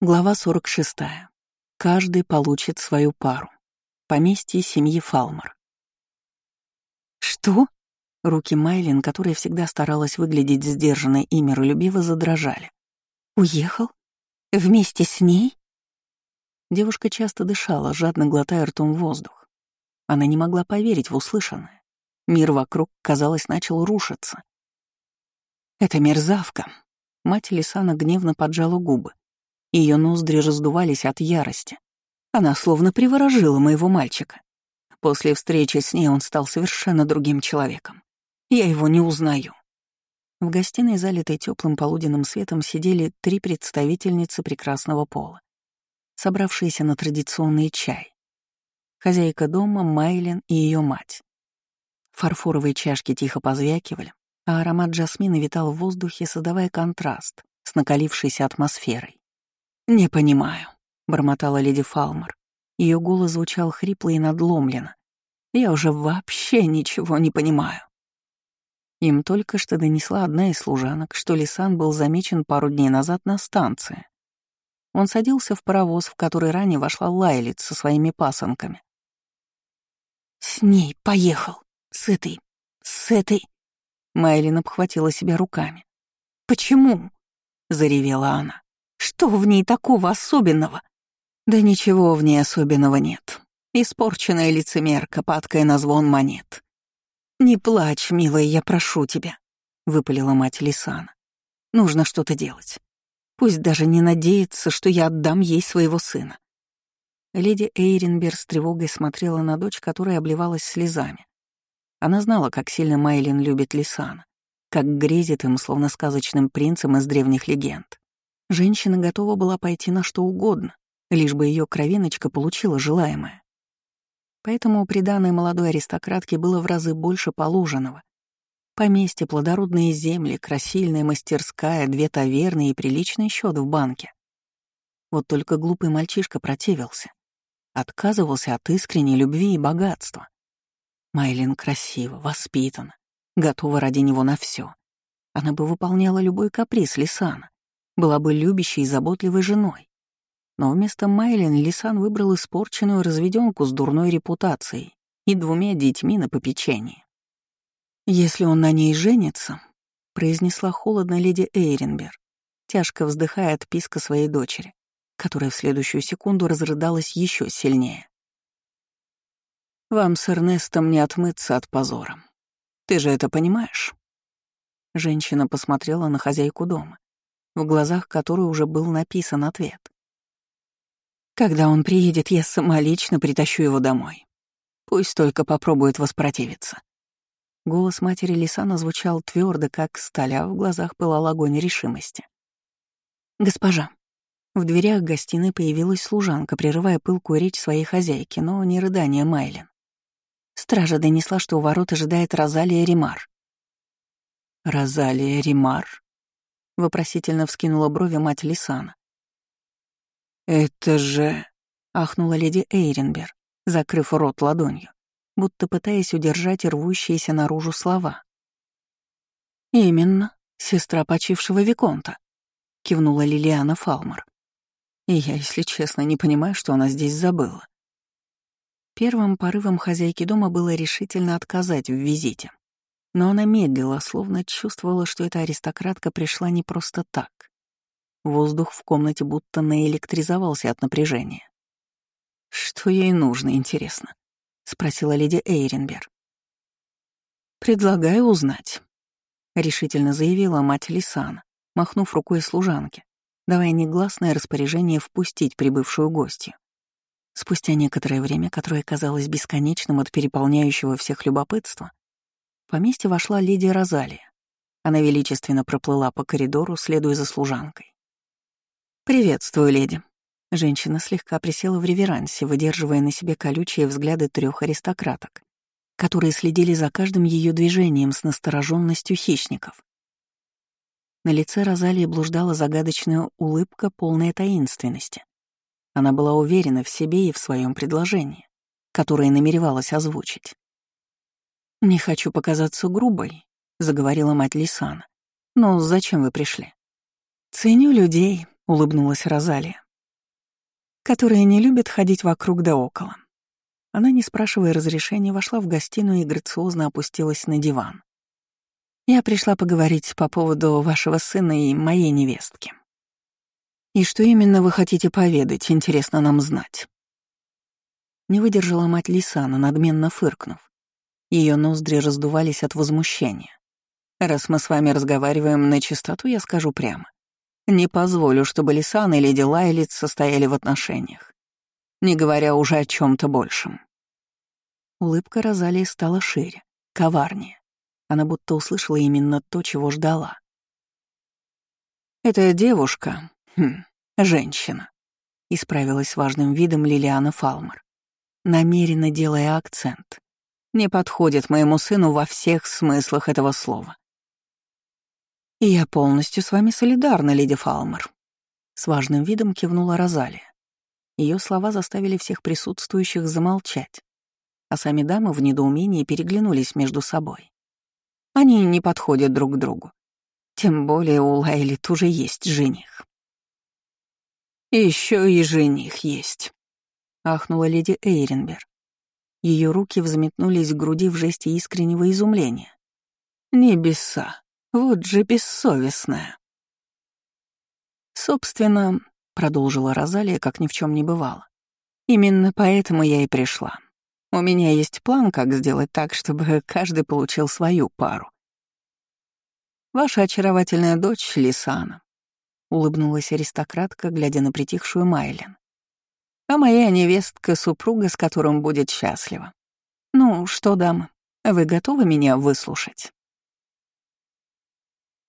Глава 46. Каждый получит свою пару. Поместье семьи Фалмар. «Что?» Руки Майлин, которая всегда старалась выглядеть сдержанной и миролюбиво, задрожали. «Уехал? Вместе с ней?» Девушка часто дышала, жадно глотая ртом воздух. Она не могла поверить в услышанное. Мир вокруг, казалось, начал рушиться. «Это мерзавка!» Мать Лисана гневно поджала губы. Ее ноздри раздувались от ярости. Она словно приворожила моего мальчика. После встречи с ней он стал совершенно другим человеком. Я его не узнаю. В гостиной, залитой теплым полуденным светом, сидели три представительницы прекрасного пола, собравшиеся на традиционный чай. Хозяйка дома, Майлин и ее мать. Фарфоровые чашки тихо позвякивали, а аромат жасмина витал в воздухе, создавая контраст с накалившейся атмосферой. «Не понимаю», — бормотала леди Фалмер. Ее голос звучал хрипло и надломленно. «Я уже вообще ничего не понимаю». Им только что донесла одна из служанок, что Лисан был замечен пару дней назад на станции. Он садился в паровоз, в который ранее вошла Лайлит со своими пасынками. «С ней поехал. С этой... с этой...» Майлин обхватила себя руками. «Почему?» — заревела она. Что в ней такого особенного? Да ничего в ней особенного нет. Испорченная лицемерка, падкая на звон монет. «Не плачь, милая, я прошу тебя», — выпалила мать Лисана. «Нужно что-то делать. Пусть даже не надеется, что я отдам ей своего сына». Леди Эйренбер с тревогой смотрела на дочь, которая обливалась слезами. Она знала, как сильно Майлин любит Лисана, как грезит им, словно сказочным принцем из древних легенд. Женщина готова была пойти на что угодно, лишь бы ее кровиночка получила желаемое. Поэтому приданное молодой аристократке было в разы больше положенного. Поместье, плодородные земли, красильная мастерская, две таверны и приличный счет в банке. Вот только глупый мальчишка противился. Отказывался от искренней любви и богатства. Майлин красива, воспитана, готова ради него на все. Она бы выполняла любой каприз Лисана была бы любящей и заботливой женой. Но вместо Майлин Лисан выбрал испорченную разведенку с дурной репутацией и двумя детьми на попечении. «Если он на ней женится», — произнесла холодно леди Эйренбер, тяжко вздыхая от писка своей дочери, которая в следующую секунду разрыдалась еще сильнее. «Вам с Эрнестом не отмыться от позора. Ты же это понимаешь?» Женщина посмотрела на хозяйку дома, в глазах которой уже был написан ответ. «Когда он приедет, я сама лично притащу его домой. Пусть только попробует воспротивиться». Голос матери Лисана звучал твердо, как сталь, а в глазах пылал огонь решимости. «Госпожа». В дверях гостиной появилась служанка, прерывая пылкую речь своей хозяйки, но не рыдание Майлин. Стража донесла, что у ворот ожидает Розалия Римар. «Розалия Римар?» Вопросительно вскинула брови мать Лисана. «Это же...» — ахнула леди Эйренбер, закрыв рот ладонью, будто пытаясь удержать рвущиеся наружу слова. «Именно, сестра почившего Виконта», — кивнула Лилиана Фалмер. «И я, если честно, не понимаю, что она здесь забыла». Первым порывом хозяйки дома было решительно отказать в визите. Но она медлила, словно чувствовала, что эта аристократка пришла не просто так. Воздух в комнате будто наэлектризовался от напряжения. «Что ей нужно, интересно?» — спросила леди Эйренбер. «Предлагаю узнать», — решительно заявила мать Лисана, махнув рукой служанке, давая негласное распоряжение впустить прибывшую гостью. Спустя некоторое время, которое казалось бесконечным от переполняющего всех любопытства, поместье вошла леди Розалия. Она величественно проплыла по коридору, следуя за служанкой. «Приветствую, леди». Женщина слегка присела в реверансе, выдерживая на себе колючие взгляды трех аристократок, которые следили за каждым ее движением с настороженностью хищников. На лице Розалии блуждала загадочная улыбка, полная таинственности. Она была уверена в себе и в своем предложении, которое намеревалась озвучить. «Не хочу показаться грубой», — заговорила мать Лисана. «Но зачем вы пришли?» «Ценю людей», — улыбнулась Розалия. которые не любят ходить вокруг да около. Она, не спрашивая разрешения, вошла в гостиную и грациозно опустилась на диван. «Я пришла поговорить по поводу вашего сына и моей невестки. И что именно вы хотите поведать, интересно нам знать?» Не выдержала мать Лисана, надменно фыркнув. Ее ноздри раздувались от возмущения. «Раз мы с вами разговариваем на чистоту, я скажу прямо. Не позволю, чтобы Лисан и леди Лайлиц состояли в отношениях, не говоря уже о чем то большем». Улыбка Розалии стала шире, коварнее. Она будто услышала именно то, чего ждала. «Эта девушка, хм, женщина», — исправилась важным видом Лилиана Фалмер намеренно делая акцент. Не подходит моему сыну во всех смыслах этого слова. И я полностью с вами солидарна, леди Фалмер. С важным видом кивнула Розалия. Ее слова заставили всех присутствующих замолчать, а сами дамы в недоумении переглянулись между собой. Они не подходят друг к другу. Тем более у Лайлит уже есть жених. Еще и жених есть ахнула леди Эйренбер. Ее руки взметнулись к груди в жесте искреннего изумления. «Небеса! Вот же бессовестная!» «Собственно», — продолжила Розалия, как ни в чем не бывало, «именно поэтому я и пришла. У меня есть план, как сделать так, чтобы каждый получил свою пару. Ваша очаровательная дочь Лисана», — улыбнулась аристократка, глядя на притихшую Майлен а моя невестка — супруга, с которым будет счастлива. Ну что, дамы, вы готовы меня выслушать?»